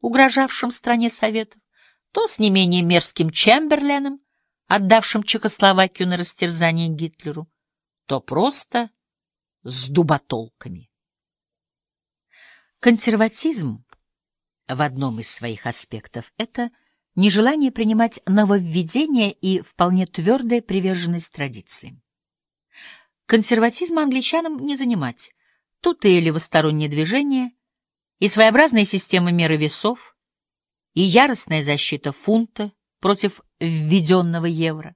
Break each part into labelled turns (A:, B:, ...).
A: угрожавшим стране Советов, то с не менее мерзким Чемберленом, отдавшим Чехословакию на растерзание Гитлеру, то просто с дуботолками. Консерватизм в одном из своих аспектов — это нежелание принимать нововведения и вполне твердая приверженность традициям. Консерватизм англичанам не занимать. Тут и левостороннее движение, и своеобразная система меры весов, и яростная защита фунта против введенного евро.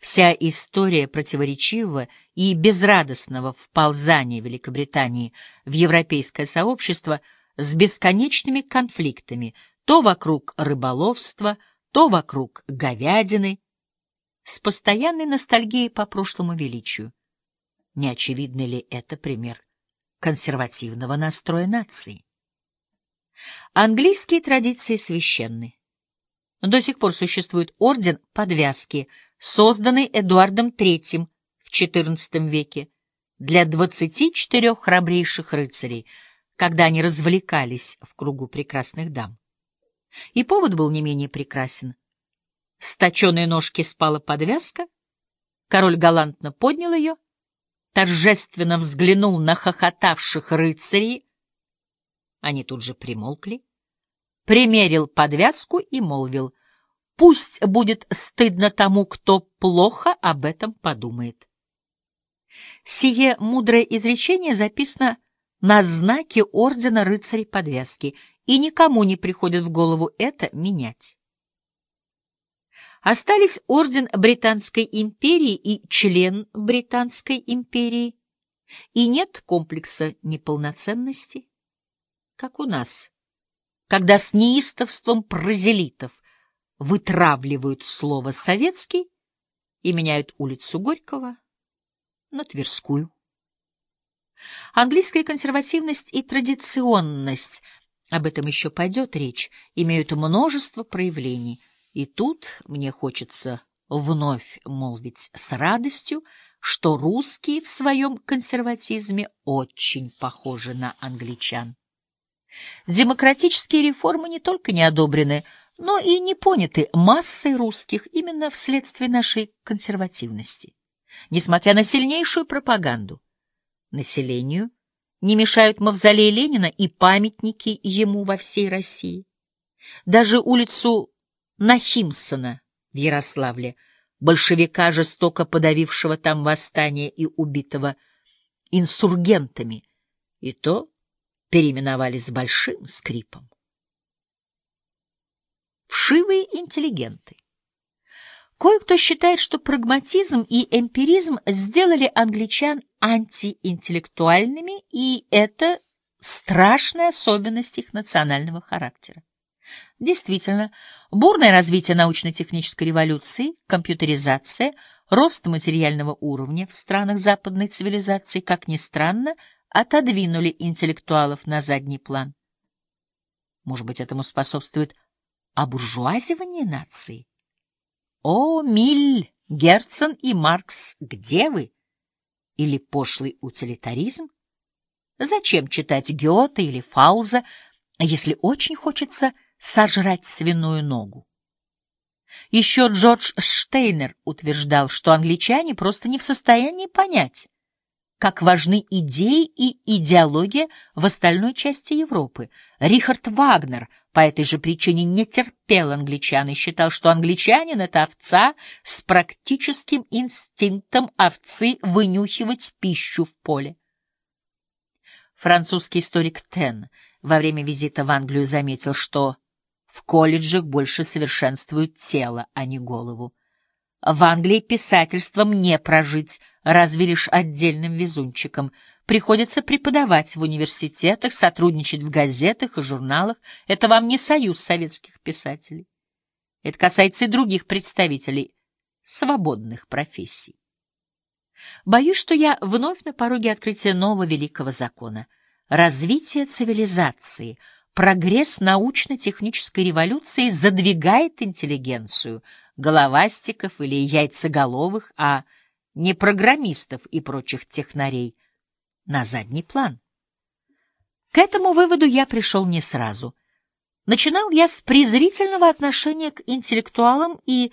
A: Вся история противоречивого и безрадостного вползания Великобритании в европейское сообщество с бесконечными конфликтами то вокруг рыболовства, то вокруг говядины, с постоянной ностальгией по прошлому величию. Не очевидно ли это пример консервативного настроя нации? Английские традиции священны. До сих пор существует орден подвязки, созданный Эдуардом III в XIV веке для 24 храбрейших рыцарей, когда они развлекались в кругу прекрасных дам. И повод был не менее прекрасен. С точенной ножки спала подвязка, король галантно поднял ее, торжественно взглянул на хохотавших рыцарей, они тут же примолкли, примерил подвязку и молвил, «Пусть будет стыдно тому, кто плохо об этом подумает». Сие мудрое изречение записано на знаке ордена рыцарей подвязки, и никому не приходит в голову это менять. Остались орден Британской империи и член Британской империи, и нет комплекса неполноценности, как у нас, когда с неистовством прозелитов вытравливают слово «советский» и меняют улицу Горького на Тверскую. Английская консервативность и традиционность, об этом еще пойдет речь, имеют множество проявлений. И тут мне хочется вновь молвить с радостью, что русские в своем консерватизме очень похожи на англичан. Демократические реформы не только не одобрены, но и не поняты массой русских именно вследствие нашей консервативности. Несмотря на сильнейшую пропаганду, населению не мешают мавзолей Ленина и памятники ему во всей России. Даже улицу Нахимсона в Ярославле, большевика, жестоко подавившего там восстание и убитого инсургентами, и то переименовали с большим скрипом. Вшивые интеллигенты. Кое-кто считает, что прагматизм и эмпиризм сделали англичан антиинтеллектуальными, и это страшная особенность их национального характера. Действительно, бурное развитие научно-технической революции, компьютеризация, рост материального уровня в странах западной цивилизации, как ни странно, отодвинули интеллектуалов на задний план. Может быть, этому способствует обуржуазивание нации? О, Миль, Герцен и Маркс, где вы? Или пошлый утилитаризм? Зачем читать Гёте или Фауза, если очень хочется сожрать свиную ногу? Еще Джордж Штейнер утверждал, что англичане просто не в состоянии понять, как важны идеи и идеология в остальной части Европы. Рихард Вагнер по этой же причине не терпел англичан и считал, что англичанин — это овца с практическим инстинктом овцы вынюхивать пищу в поле. Французский историк Тен во время визита в Англию заметил, что в колледжах больше совершенствуют тело, а не голову. В Англии писательством не прожить, разве лишь отдельным везунчиком. Приходится преподавать в университетах, сотрудничать в газетах и журналах. Это вам не союз советских писателей. Это касается и других представителей свободных профессий. Боюсь, что я вновь на пороге открытия нового великого закона. Развитие цивилизации, прогресс научно-технической революции задвигает интеллигенцию — головастиков или яйцеголовых, а не программистов и прочих технарей, на задний план. К этому выводу я пришел не сразу. Начинал я с презрительного отношения к интеллектуалам и